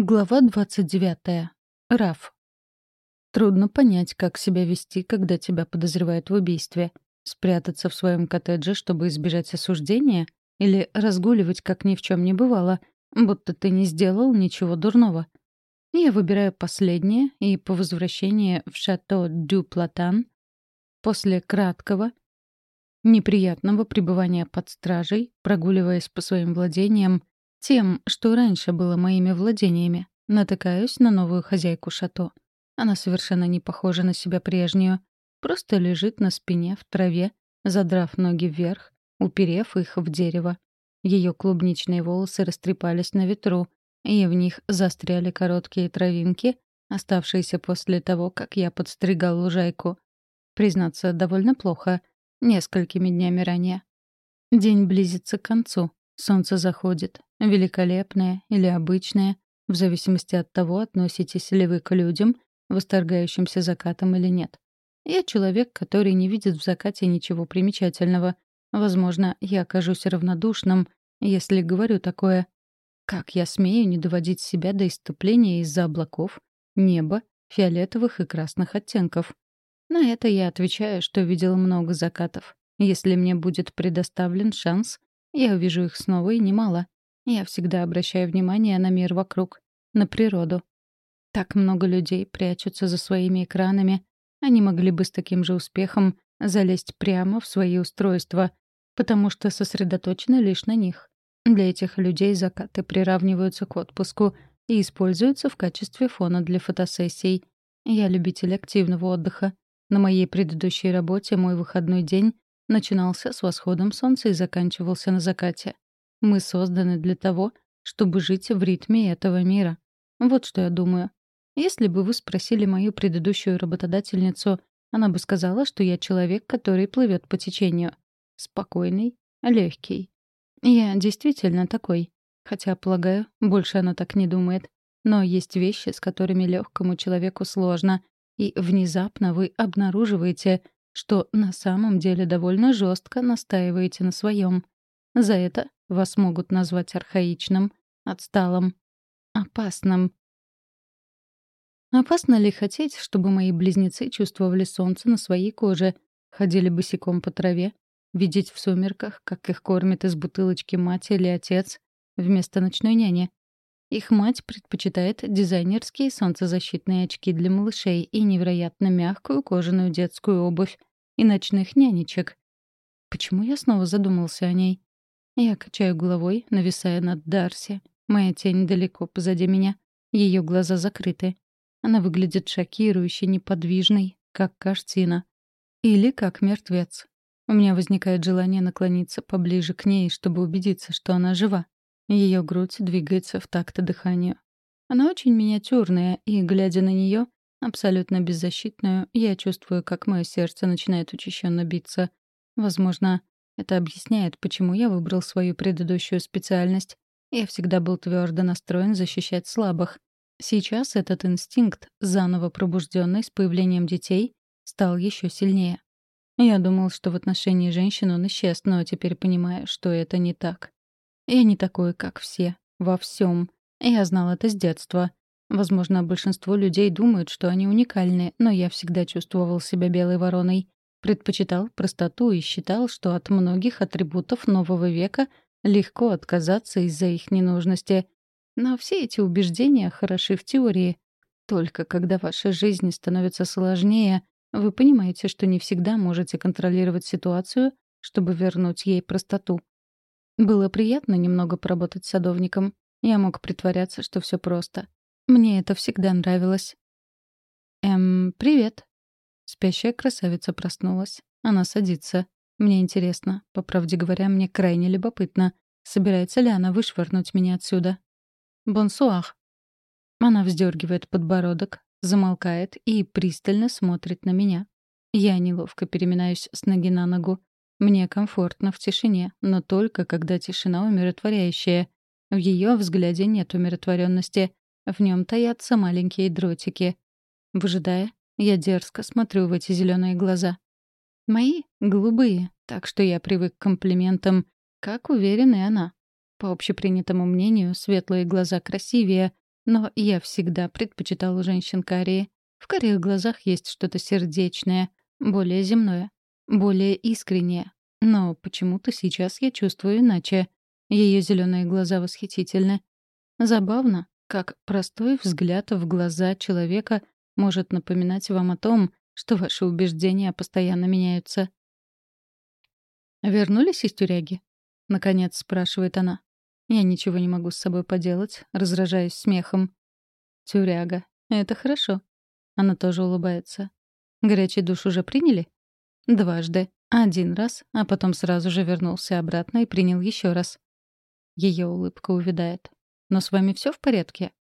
Глава 29. Раф. Трудно понять, как себя вести, когда тебя подозревают в убийстве. Спрятаться в своем коттедже, чтобы избежать осуждения? Или разгуливать, как ни в чем не бывало, будто ты не сделал ничего дурного? Я выбираю последнее, и по возвращении в шато Дю Платан, после краткого, неприятного пребывания под стражей, прогуливаясь по своим владениям, тем, что раньше было моими владениями, натыкаюсь на новую хозяйку шато. Она совершенно не похожа на себя прежнюю. Просто лежит на спине в траве, задрав ноги вверх, уперев их в дерево. Ее клубничные волосы растрепались на ветру, и в них застряли короткие травинки, оставшиеся после того, как я подстригал лужайку. Признаться, довольно плохо, несколькими днями ранее. День близится к концу, солнце заходит, великолепное или обычное, в зависимости от того, относитесь ли вы к людям, восторгающимся закатом или нет. Я человек, который не видит в закате ничего примечательного. Возможно, я окажусь равнодушным, если говорю такое. Как я смею не доводить себя до иступления из-за облаков, неба, фиолетовых и красных оттенков? На это я отвечаю, что видел много закатов. Если мне будет предоставлен шанс, я увижу их снова и немало. Я всегда обращаю внимание на мир вокруг, на природу. Так много людей прячутся за своими экранами. Они могли бы с таким же успехом залезть прямо в свои устройства, потому что сосредоточены лишь на них. Для этих людей закаты приравниваются к отпуску и используются в качестве фона для фотосессий. Я любитель активного отдыха. На моей предыдущей работе мой выходной день начинался с восходом солнца и заканчивался на закате. Мы созданы для того, чтобы жить в ритме этого мира. Вот что я думаю. Если бы вы спросили мою предыдущую работодательницу, она бы сказала, что я человек, который плывет по течению. Спокойный, легкий. Я действительно такой. Хотя, полагаю, больше она так не думает. Но есть вещи, с которыми легкому человеку сложно, и внезапно вы обнаруживаете, что на самом деле довольно жестко настаиваете на своем. За это вас могут назвать архаичным, отсталым, опасным. Опасно ли хотеть, чтобы мои близнецы чувствовали солнце на своей коже, ходили босиком по траве, видеть в сумерках, как их кормит из бутылочки мать или отец, вместо ночной няни? Их мать предпочитает дизайнерские солнцезащитные очки для малышей и невероятно мягкую кожаную детскую обувь и ночных нянечек. Почему я снова задумался о ней? Я качаю головой, нависая над Дарси. Моя тень далеко позади меня. Ее глаза закрыты. Она выглядит шокирующе неподвижной, как картина. Или как мертвец. У меня возникает желание наклониться поближе к ней, чтобы убедиться, что она жива. Ее грудь двигается в такт дыханию. Она очень миниатюрная, и, глядя на нее, абсолютно беззащитную, я чувствую, как мое сердце начинает учащенно биться. Возможно, это объясняет, почему я выбрал свою предыдущую специальность. Я всегда был твердо настроен защищать слабых. Сейчас этот инстинкт, заново пробужденный с появлением детей, стал еще сильнее. Я думал, что в отношении женщин он исчез, но теперь понимаю, что это не так. Я не такой, как все. Во всем. Я знал это с детства. Возможно, большинство людей думают, что они уникальны, но я всегда чувствовал себя белой вороной. Предпочитал простоту и считал, что от многих атрибутов нового века легко отказаться из-за их ненужности. Но все эти убеждения хороши в теории. Только когда ваша жизнь становится сложнее, вы понимаете, что не всегда можете контролировать ситуацию, чтобы вернуть ей простоту. Было приятно немного поработать садовником. Я мог притворяться, что все просто. Мне это всегда нравилось. «Эм, привет». Спящая красавица проснулась. Она садится. Мне интересно. По правде говоря, мне крайне любопытно. Собирается ли она вышвырнуть меня отсюда? «Бонсуах». Она вздергивает подбородок, замолкает и пристально смотрит на меня. Я неловко переминаюсь с ноги на ногу. Мне комфортно в тишине, но только когда тишина умиротворяющая. В ее взгляде нет умиротворенности. В нем таятся маленькие дротики. Выжидая, я дерзко смотрю в эти зеленые глаза. Мои — голубые, так что я привык к комплиментам, как уверена она. По общепринятому мнению, светлые глаза красивее, Но я всегда предпочитала женщин карие. В карих глазах есть что-то сердечное, более земное, более искреннее. Но почему-то сейчас я чувствую иначе. Ее зеленые глаза восхитительны. Забавно, как простой взгляд в глаза человека может напоминать вам о том, что ваши убеждения постоянно меняются. «Вернулись из тюряги?» — наконец спрашивает она. Я ничего не могу с собой поделать, разражаюсь смехом. «Тюряга. Это хорошо». Она тоже улыбается. «Горячий душ уже приняли?» «Дважды. Один раз, а потом сразу же вернулся обратно и принял еще раз». Ее улыбка увядает. «Но с вами все в порядке?»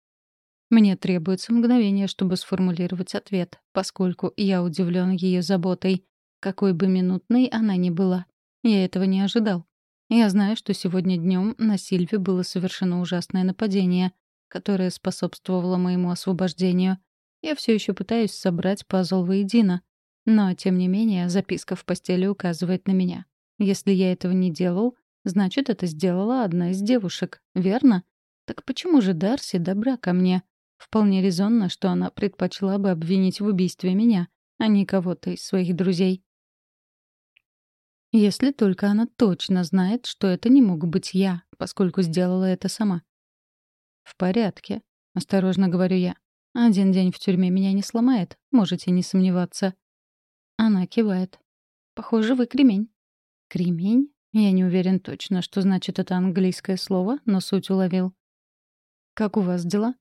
Мне требуется мгновение, чтобы сформулировать ответ, поскольку я удивлен ее заботой, какой бы минутной она ни была. Я этого не ожидал. Я знаю, что сегодня днем на Сильве было совершено ужасное нападение, которое способствовало моему освобождению. Я все еще пытаюсь собрать пазл воедино. Но, тем не менее, записка в постели указывает на меня. Если я этого не делал, значит, это сделала одна из девушек, верно? Так почему же Дарси добра ко мне? Вполне резонно, что она предпочла бы обвинить в убийстве меня, а не кого-то из своих друзей. Если только она точно знает, что это не мог быть я, поскольку сделала это сама. «В порядке», — осторожно говорю я. «Один день в тюрьме меня не сломает, можете не сомневаться». Она кивает. «Похоже, вы кремень». «Кремень?» Я не уверен точно, что значит это английское слово, но суть уловил. «Как у вас дела?»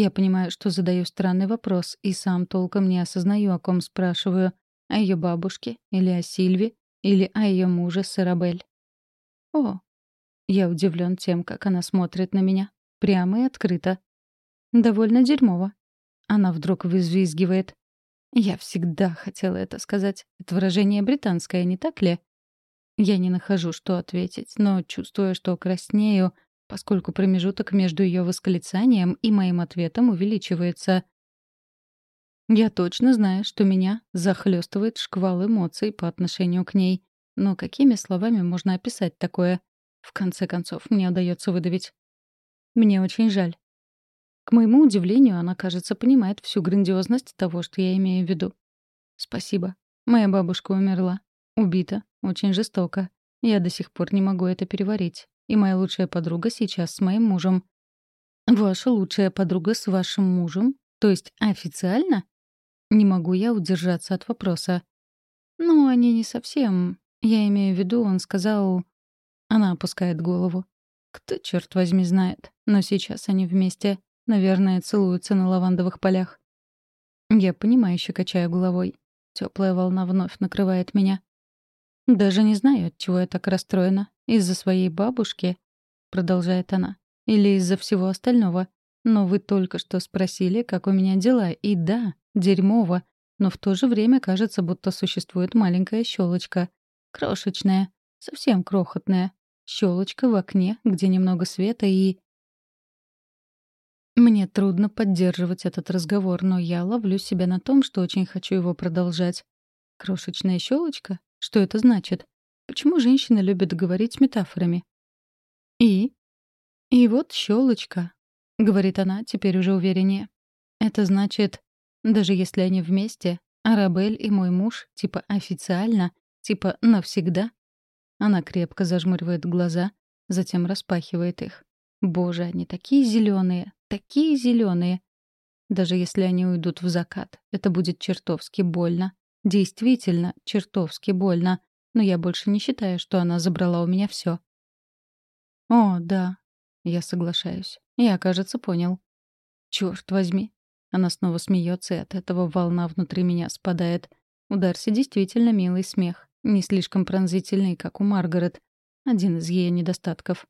Я понимаю, что задаю странный вопрос, и сам толком не осознаю, о ком спрашиваю. О ее бабушке или о Сильве, или о ее муже Сарабель. О, я удивлен тем, как она смотрит на меня. Прямо и открыто. Довольно дерьмово. Она вдруг взвизгивает. Я всегда хотела это сказать. Это выражение британское, не так ли? Я не нахожу, что ответить, но чувствую, что краснею, поскольку промежуток между ее восклицанием и моим ответом увеличивается. Я точно знаю, что меня захлестывает шквал эмоций по отношению к ней. Но какими словами можно описать такое? В конце концов, мне удается выдавить. Мне очень жаль. К моему удивлению, она, кажется, понимает всю грандиозность того, что я имею в виду. Спасибо. Моя бабушка умерла. Убита. Очень жестоко. Я до сих пор не могу это переварить. И моя лучшая подруга сейчас с моим мужем. Ваша лучшая подруга с вашим мужем? То есть официально? Не могу я удержаться от вопроса. «Ну, они не совсем. Я имею в виду, он сказал...» Она опускает голову. «Кто, черт возьми, знает. Но сейчас они вместе. Наверное, целуются на лавандовых полях». Я понимающе качаю головой. Теплая волна вновь накрывает меня. «Даже не знаю, от чего я так расстроена. Из-за своей бабушки?» — продолжает она. «Или из-за всего остального. Но вы только что спросили, как у меня дела. И да, дерьмово, но в то же время кажется, будто существует маленькая щелочка. Крошечная, совсем крохотная. Щелочка в окне, где немного света и... Мне трудно поддерживать этот разговор, но я ловлю себя на том, что очень хочу его продолжать. Крошечная щелочка? Что это значит? Почему женщины любят говорить метафорами? И? И вот щелочка, говорит она, теперь уже увереннее. Это значит, даже если они вместе, Арабель и мой муж, типа официально, типа навсегда. Она крепко зажмуривает глаза, затем распахивает их. Боже, они такие зеленые, такие зеленые. Даже если они уйдут в закат, это будет чертовски больно. Действительно, чертовски больно. Но я больше не считаю, что она забрала у меня все. О, да, я соглашаюсь. Я, кажется, понял. Черт возьми, она снова смеется, и от этого волна внутри меня спадает. У Дарси действительно милый смех, не слишком пронзительный, как у Маргарет. Один из ее недостатков.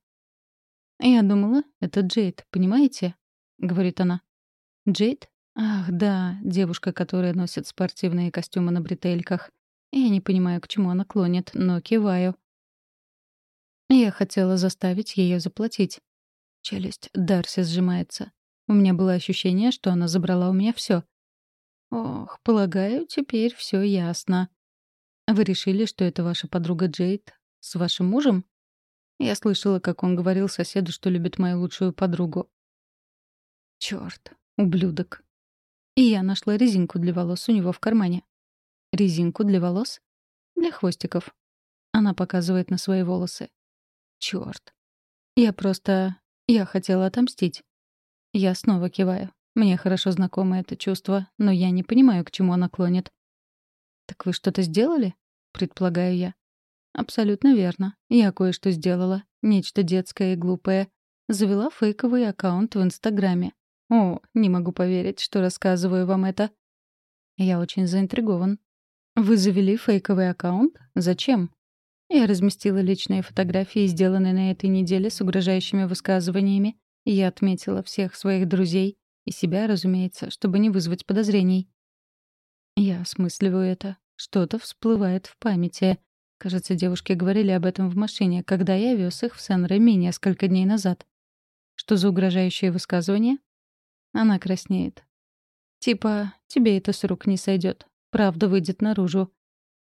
«Я думала, это Джейд, понимаете?» — говорит она. «Джейд? Ах, да, девушка, которая носит спортивные костюмы на бретельках. Я не понимаю, к чему она клонит, но киваю. Я хотела заставить ее заплатить. Челюсть Дарси сжимается. У меня было ощущение, что она забрала у меня все. Ох, полагаю, теперь все ясно. Вы решили, что это ваша подруга Джейд с вашим мужем? Я слышала, как он говорил соседу, что любит мою лучшую подругу. Чёрт, ублюдок. И я нашла резинку для волос у него в кармане. Резинку для волос? Для хвостиков. Она показывает на свои волосы. Чёрт. Я просто... Я хотела отомстить. Я снова киваю. Мне хорошо знакомо это чувство, но я не понимаю, к чему она клонит. «Так вы что-то сделали?» — предполагаю я. «Абсолютно верно. Я кое-что сделала. Нечто детское и глупое. Завела фейковый аккаунт в Инстаграме. О, не могу поверить, что рассказываю вам это. Я очень заинтригован. Вы завели фейковый аккаунт? Зачем? Я разместила личные фотографии, сделанные на этой неделе с угрожающими высказываниями. Я отметила всех своих друзей. И себя, разумеется, чтобы не вызвать подозрений. Я осмысливаю это. Что-то всплывает в памяти. Кажется, девушки говорили об этом в машине, когда я вез их в Сен-Реми несколько дней назад. Что за угрожающее высказывание? Она краснеет. Типа, тебе это с рук не сойдет. Правда выйдет наружу.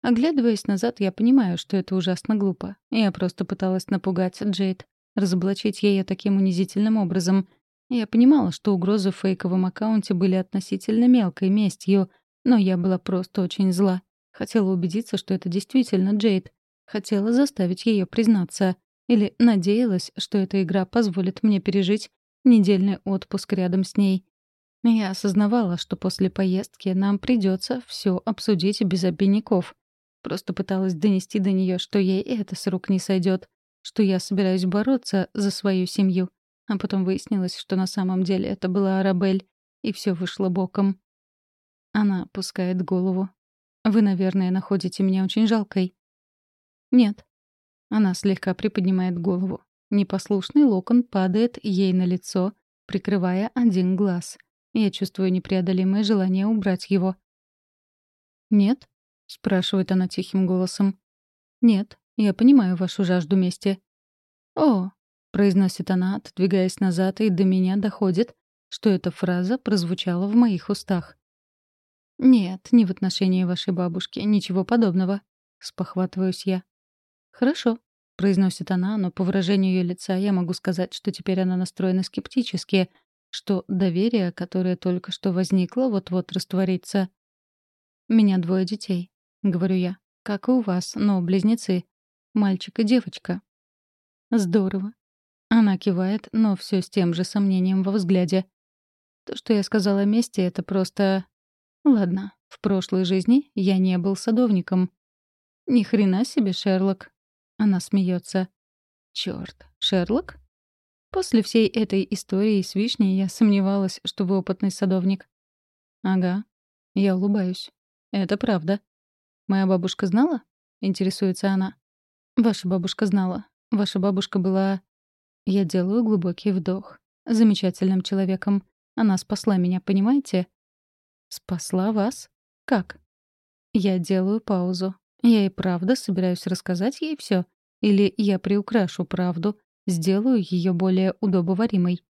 Оглядываясь назад, я понимаю, что это ужасно глупо. Я просто пыталась напугать Джейд, разоблачить ее таким унизительным образом. Я понимала, что угрозы в фейковом аккаунте были относительно мелкой местью, но я была просто очень зла. Хотела убедиться, что это действительно Джейд. Хотела заставить ее признаться. Или надеялась, что эта игра позволит мне пережить недельный отпуск рядом с ней. Я осознавала, что после поездки нам придется все обсудить без обиняков. Просто пыталась донести до нее, что ей это с рук не сойдет, что я собираюсь бороться за свою семью. А потом выяснилось, что на самом деле это была Арабель, и все вышло боком. Она опускает голову. «Вы, наверное, находите меня очень жалкой». «Нет». Она слегка приподнимает голову. Непослушный локон падает ей на лицо, прикрывая один глаз. Я чувствую непреодолимое желание убрать его. «Нет?» — спрашивает она тихим голосом. «Нет, я понимаю вашу жажду мести». «О!» — произносит она, отодвигаясь назад, и до меня доходит, что эта фраза прозвучала в моих устах. «Нет, не в отношении вашей бабушки, ничего подобного», — спохватываюсь я. «Хорошо», — произносит она, но по выражению ее лица я могу сказать, что теперь она настроена скептически, что доверие, которое только что возникло, вот-вот растворится. «У меня двое детей», — говорю я, — «как и у вас, но близнецы. Мальчик и девочка». «Здорово». Она кивает, но все с тем же сомнением во взгляде. То, что я сказала о месте, это просто... Ладно, в прошлой жизни я не был садовником. Ни хрена себе, Шерлок. Она смеется. Черт, Шерлок? После всей этой истории с вишней я сомневалась, что вы опытный садовник. Ага. Я улыбаюсь. Это правда. Моя бабушка знала? Интересуется она. Ваша бабушка знала. Ваша бабушка была... Я делаю глубокий вдох. Замечательным человеком. Она спасла меня, понимаете? Спасла вас? Как? Я делаю паузу. Я и правда собираюсь рассказать ей все, Или я приукрашу правду, сделаю ее более удобоваримой?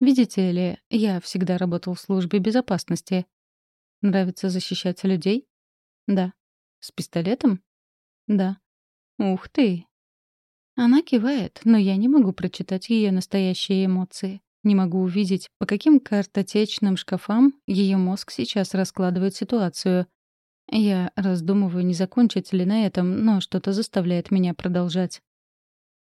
Видите ли, я всегда работал в службе безопасности. Нравится защищать людей? Да. С пистолетом? Да. Ух ты. Она кивает, но я не могу прочитать ее настоящие эмоции. Не могу увидеть, по каким картотечным шкафам ее мозг сейчас раскладывает ситуацию. Я раздумываю, не закончить ли на этом, но что-то заставляет меня продолжать.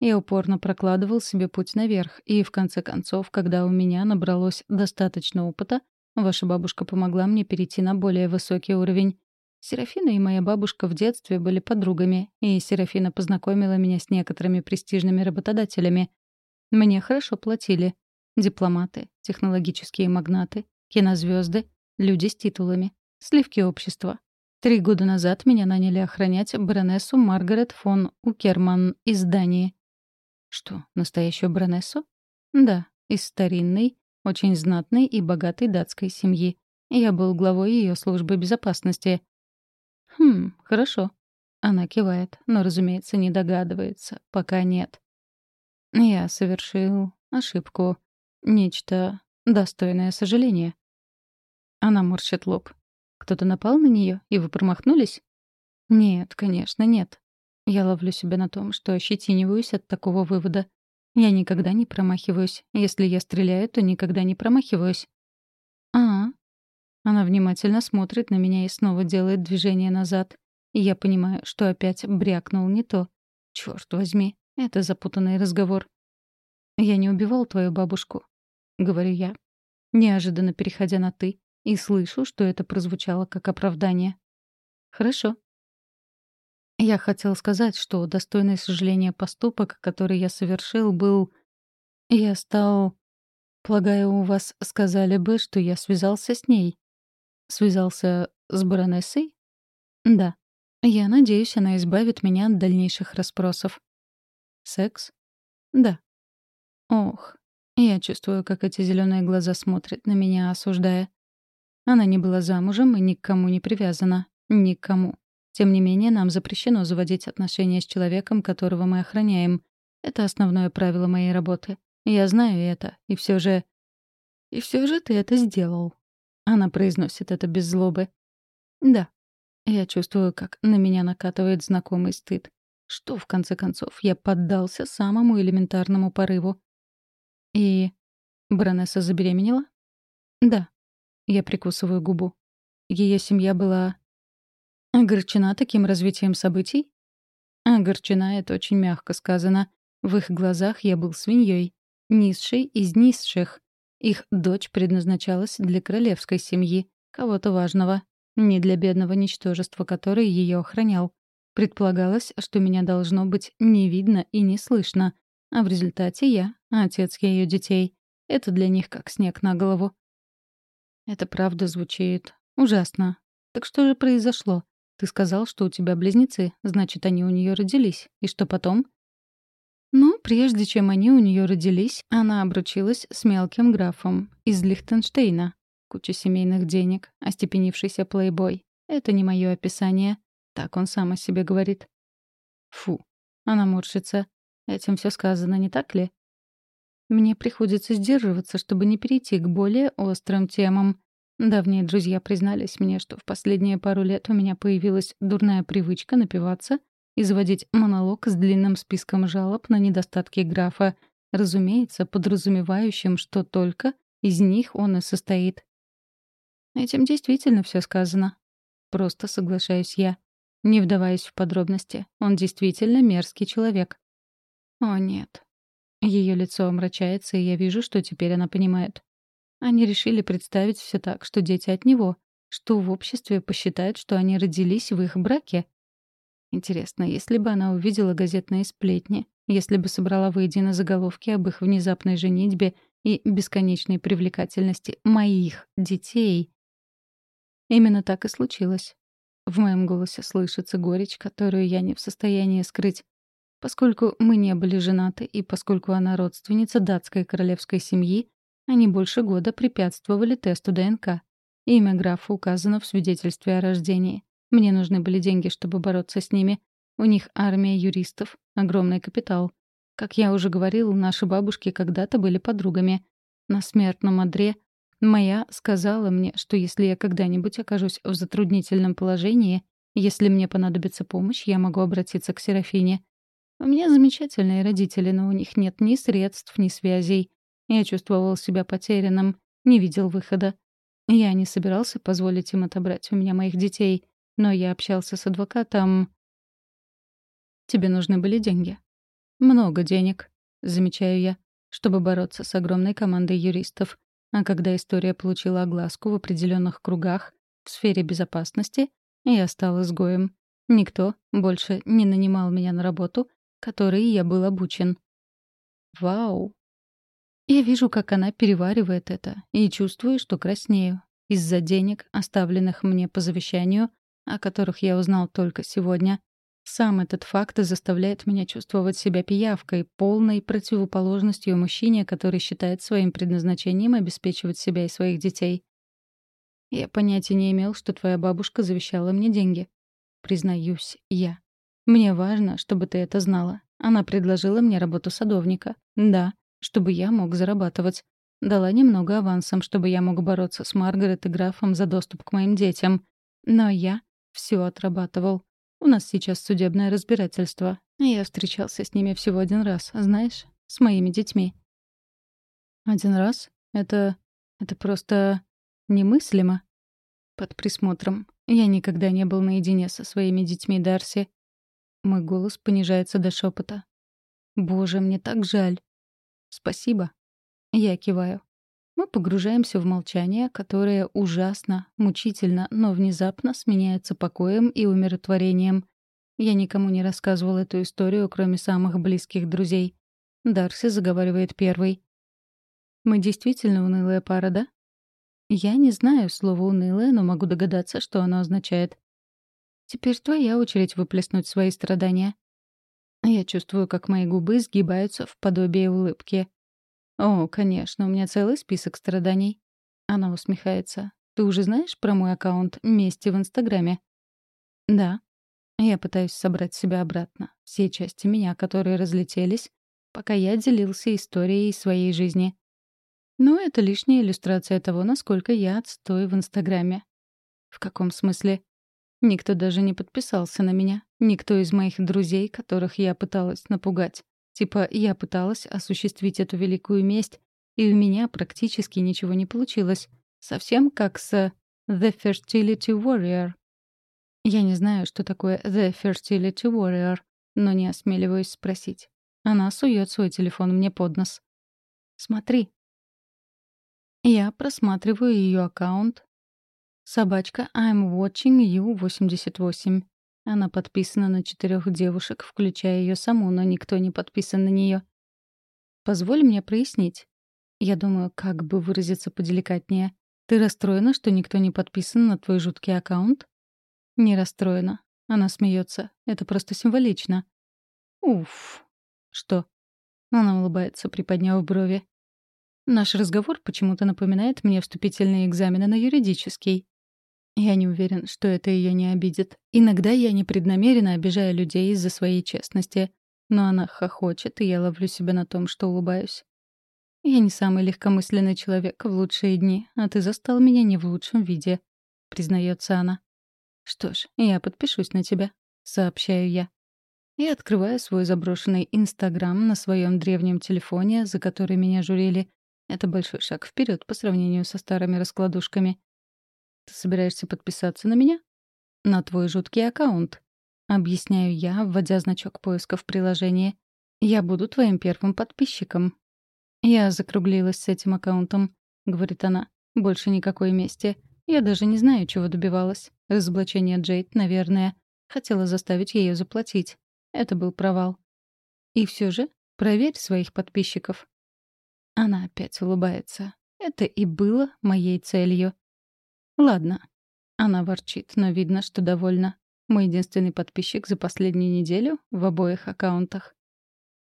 Я упорно прокладывал себе путь наверх, и в конце концов, когда у меня набралось достаточно опыта, ваша бабушка помогла мне перейти на более высокий уровень. Серафина и моя бабушка в детстве были подругами, и Серафина познакомила меня с некоторыми престижными работодателями. Мне хорошо платили. Дипломаты, технологические магнаты, кинозвезды, люди с титулами, сливки общества, Три года назад меня наняли охранять баронессу Маргарет фон Укерман из Дании. Что, настоящую баронессу? Да, из старинной, очень знатной и богатой датской семьи. Я был главой ее службы безопасности. Хм, хорошо. Она кивает, но, разумеется, не догадывается. Пока нет. Я совершил ошибку. Нечто достойное сожаления. Она морщит лоб. Кто-то напал на нее, и вы промахнулись? Нет, конечно, нет. Я ловлю себя на том, что ощетиниваюсь от такого вывода. Я никогда не промахиваюсь. Если я стреляю, то никогда не промахиваюсь. А, Она внимательно смотрит на меня и снова делает движение назад. И я понимаю, что опять брякнул не то. Черт возьми, это запутанный разговор. «Я не убивал твою бабушку», — говорю я, неожиданно переходя на «ты», и слышу, что это прозвучало как оправдание. «Хорошо». Я хотел сказать, что достойный сожаления поступок, который я совершил, был... Я стал... Полагаю, у вас сказали бы, что я связался с ней. Связался с баронессой? Да. Я надеюсь, она избавит меня от дальнейших расспросов. Секс? Да. Ох, я чувствую, как эти зеленые глаза смотрят на меня, осуждая. Она не была замужем и ни к кому не привязана. Никому. Тем не менее, нам запрещено заводить отношения с человеком, которого мы охраняем. Это основное правило моей работы. Я знаю это, и все же... И все же ты это сделал. Она произносит это без злобы. Да. Я чувствую, как на меня накатывает знакомый стыд. Что, в конце концов, я поддался самому элементарному порыву. И... Баронесса забеременела? Да. Я прикусываю губу. Ее семья была... Огорчена таким развитием событий? Огорчена — это очень мягко сказано. В их глазах я был свиньей, низшей из низших. Их дочь предназначалась для королевской семьи, кого-то важного, не для бедного ничтожества, который ее охранял. Предполагалось, что меня должно быть не видно и не слышно, а в результате я — отец ее детей. Это для них как снег на голову. Это правда звучит ужасно. Так что же произошло? Ты сказал, что у тебя близнецы, значит, они у нее родились. И что потом? Ну, прежде чем они у нее родились, она обручилась с мелким графом из Лихтенштейна. Куча семейных денег, остепенившийся плейбой. Это не мое описание. Так он сам о себе говорит. Фу. Она морщится. Этим все сказано, не так ли? Мне приходится сдерживаться, чтобы не перейти к более острым темам. Давние друзья признались мне, что в последние пару лет у меня появилась дурная привычка напиваться и заводить монолог с длинным списком жалоб на недостатки графа, разумеется, подразумевающим, что только из них он и состоит. Этим действительно все сказано. Просто соглашаюсь я. Не вдаваясь в подробности, он действительно мерзкий человек. О, нет. Ее лицо омрачается, и я вижу, что теперь она понимает. Они решили представить все так, что дети от него, что в обществе посчитают, что они родились в их браке. Интересно, если бы она увидела газетные сплетни, если бы собрала воедино заголовки об их внезапной женитьбе и бесконечной привлекательности моих детей. Именно так и случилось. В моем голосе слышится горечь, которую я не в состоянии скрыть. Поскольку мы не были женаты и поскольку она родственница датской королевской семьи, они больше года препятствовали тесту ДНК. Имя графа указано в свидетельстве о рождении. Мне нужны были деньги, чтобы бороться с ними. У них армия юристов, огромный капитал. Как я уже говорил, наши бабушки когда-то были подругами. На смертном одре моя сказала мне, что если я когда-нибудь окажусь в затруднительном положении, если мне понадобится помощь, я могу обратиться к Серафине. У меня замечательные родители, но у них нет ни средств, ни связей. Я чувствовал себя потерянным, не видел выхода. Я не собирался позволить им отобрать у меня моих детей, но я общался с адвокатом. Тебе нужны были деньги. Много денег, замечаю я, чтобы бороться с огромной командой юристов. А когда история получила огласку в определенных кругах в сфере безопасности, я стал изгоем. Никто больше не нанимал меня на работу, которой я был обучен. Вау! Я вижу, как она переваривает это, и чувствую, что краснею. Из-за денег, оставленных мне по завещанию, о которых я узнал только сегодня, сам этот факт заставляет меня чувствовать себя пиявкой, полной противоположностью мужчине, который считает своим предназначением обеспечивать себя и своих детей. Я понятия не имел, что твоя бабушка завещала мне деньги. Признаюсь, я. Мне важно, чтобы ты это знала. Она предложила мне работу садовника. Да, чтобы я мог зарабатывать. Дала немного авансом, чтобы я мог бороться с Маргарет и графом за доступ к моим детям. Но я все отрабатывал. У нас сейчас судебное разбирательство. Я встречался с ними всего один раз, знаешь? С моими детьми. Один раз? Это... это просто... немыслимо. Под присмотром. Я никогда не был наедине со своими детьми, Дарси. Мой голос понижается до шепота. Боже, мне так жаль. Спасибо. Я киваю. Мы погружаемся в молчание, которое ужасно, мучительно, но внезапно сменяется покоем и умиротворением. Я никому не рассказывал эту историю, кроме самых близких друзей. Дарси заговаривает первой. «Мы действительно унылая пара, да?» Я не знаю слова «унылая», но могу догадаться, что оно означает. «Теперь твоя очередь выплеснуть свои страдания». Я чувствую, как мои губы сгибаются в подобие улыбки. «О, конечно, у меня целый список страданий». Она усмехается. «Ты уже знаешь про мой аккаунт «Мести» в Инстаграме?» «Да». Я пытаюсь собрать себя обратно. Все части меня, которые разлетелись, пока я делился историей своей жизни. Но это лишняя иллюстрация того, насколько я отстой в Инстаграме. В каком смысле? Никто даже не подписался на меня. Никто из моих друзей, которых я пыталась напугать. Типа, я пыталась осуществить эту великую месть, и у меня практически ничего не получилось. Совсем как с The Fertility Warrior. Я не знаю, что такое The Fertility Warrior, но не осмеливаюсь спросить. Она сует свой телефон мне под нос. «Смотри». Я просматриваю ее аккаунт. Собачка I'm watching you 88. Она подписана на четырех девушек, включая ее саму, но никто не подписан на нее. Позволь мне прояснить. Я думаю, как бы выразиться поделикатнее. Ты расстроена, что никто не подписан на твой жуткий аккаунт? Не расстроена. Она смеется. Это просто символично. Уф. Что? Она улыбается, приподняв брови. Наш разговор почему-то напоминает мне вступительные экзамены на юридический. Я не уверен, что это ее не обидит. Иногда я непреднамеренно обижаю людей из-за своей честности. Но она хохочет, и я ловлю себя на том, что улыбаюсь. Я не самый легкомысленный человек в лучшие дни, а ты застал меня не в лучшем виде, признается она. Что ж, я подпишусь на тебя, сообщаю я. Я открываю свой заброшенный Инстаграм на своем древнем телефоне, за который меня журили. Это большой шаг вперед по сравнению со старыми раскладушками. Ты собираешься подписаться на меня? На твой жуткий аккаунт. Объясняю я, вводя значок поиска в приложении. Я буду твоим первым подписчиком. Я закруглилась с этим аккаунтом, говорит она. Больше никакой мести. Я даже не знаю, чего добивалась. Разоблачение Джейд, наверное. Хотела заставить ее заплатить. Это был провал. И все же проверь своих подписчиков. Она опять улыбается. Это и было моей целью. Ладно. Она ворчит, но видно, что довольна. Мой единственный подписчик за последнюю неделю в обоих аккаунтах.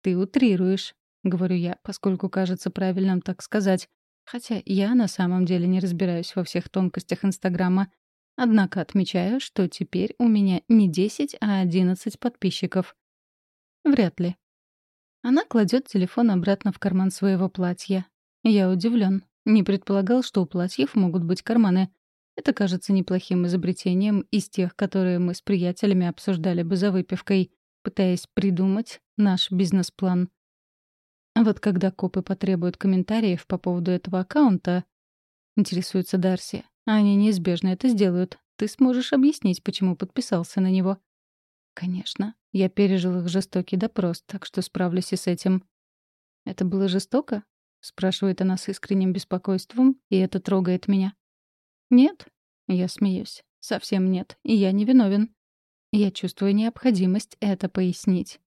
Ты утрируешь, говорю я, поскольку кажется правильным так сказать. Хотя я на самом деле не разбираюсь во всех тонкостях Инстаграма. Однако отмечаю, что теперь у меня не 10, а 11 подписчиков. Вряд ли. Она кладет телефон обратно в карман своего платья. Я удивлен. Не предполагал, что у платьев могут быть карманы. Это кажется неплохим изобретением из тех, которые мы с приятелями обсуждали бы за выпивкой, пытаясь придумать наш бизнес-план. Вот когда копы потребуют комментариев по поводу этого аккаунта, интересуется Дарси, они неизбежно это сделают. Ты сможешь объяснить, почему подписался на него. Конечно, я пережил их жестокий допрос, так что справлюсь и с этим. Это было жестоко? спрашивает она с искренним беспокойством, и это трогает меня. «Нет?» — я смеюсь. «Совсем нет, и я не виновен. Я чувствую необходимость это пояснить».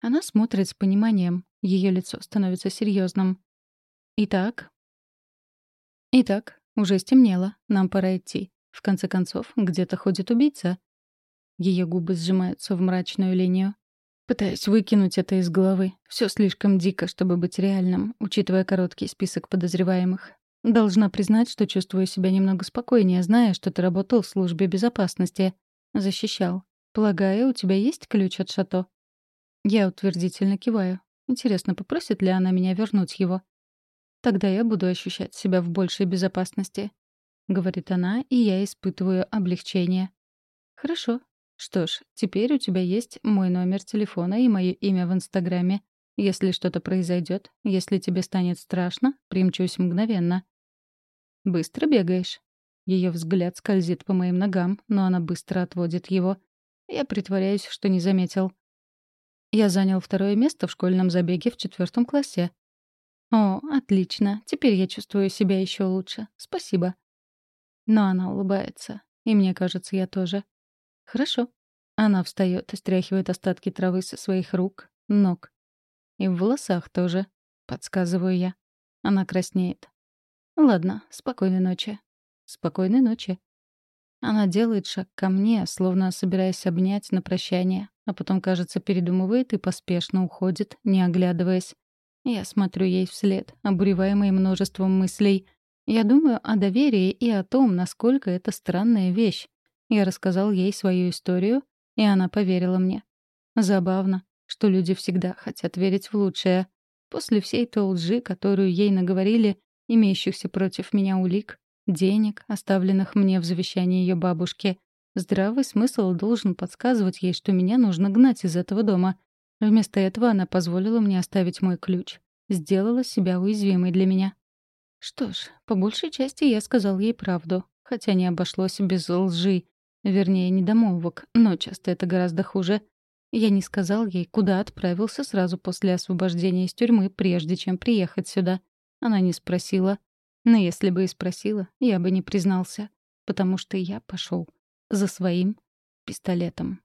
Она смотрит с пониманием, ее лицо становится серьезным. «Итак?» «Итак, уже стемнело, нам пора идти. В конце концов, где-то ходит убийца». Ее губы сжимаются в мрачную линию. Пытаюсь выкинуть это из головы. Все слишком дико, чтобы быть реальным, учитывая короткий список подозреваемых. Должна признать, что чувствую себя немного спокойнее, зная, что ты работал в службе безопасности. Защищал. Полагаю, у тебя есть ключ от шато? Я утвердительно киваю. Интересно, попросит ли она меня вернуть его? Тогда я буду ощущать себя в большей безопасности. Говорит она, и я испытываю облегчение. Хорошо. Что ж, теперь у тебя есть мой номер телефона и мое имя в Инстаграме. Если что-то произойдет, если тебе станет страшно, примчусь мгновенно. Быстро бегаешь. Ее взгляд скользит по моим ногам, но она быстро отводит его. Я притворяюсь, что не заметил. Я занял второе место в школьном забеге в четвертом классе. О, отлично. Теперь я чувствую себя еще лучше. Спасибо. Но она улыбается. И мне кажется, я тоже. Хорошо. Она встает и стряхивает остатки травы со своих рук, ног. И в волосах тоже, подсказываю я. Она краснеет. Ладно, спокойной ночи. Спокойной ночи. Она делает шаг ко мне, словно собираясь обнять на прощание, а потом, кажется, передумывает и поспешно уходит, не оглядываясь. Я смотрю ей вслед, обуреваемой множеством мыслей. Я думаю о доверии и о том, насколько это странная вещь. Я рассказал ей свою историю, и она поверила мне. Забавно, что люди всегда хотят верить в лучшее. После всей той лжи, которую ей наговорили, имеющихся против меня улик, денег, оставленных мне в завещании ее бабушки, здравый смысл должен подсказывать ей, что меня нужно гнать из этого дома. Вместо этого она позволила мне оставить мой ключ. Сделала себя уязвимой для меня. Что ж, по большей части я сказал ей правду, хотя не обошлось без лжи. Вернее, недомолвок, но часто это гораздо хуже — я не сказал ей, куда отправился сразу после освобождения из тюрьмы, прежде чем приехать сюда. Она не спросила. Но если бы и спросила, я бы не признался. Потому что я пошел за своим пистолетом.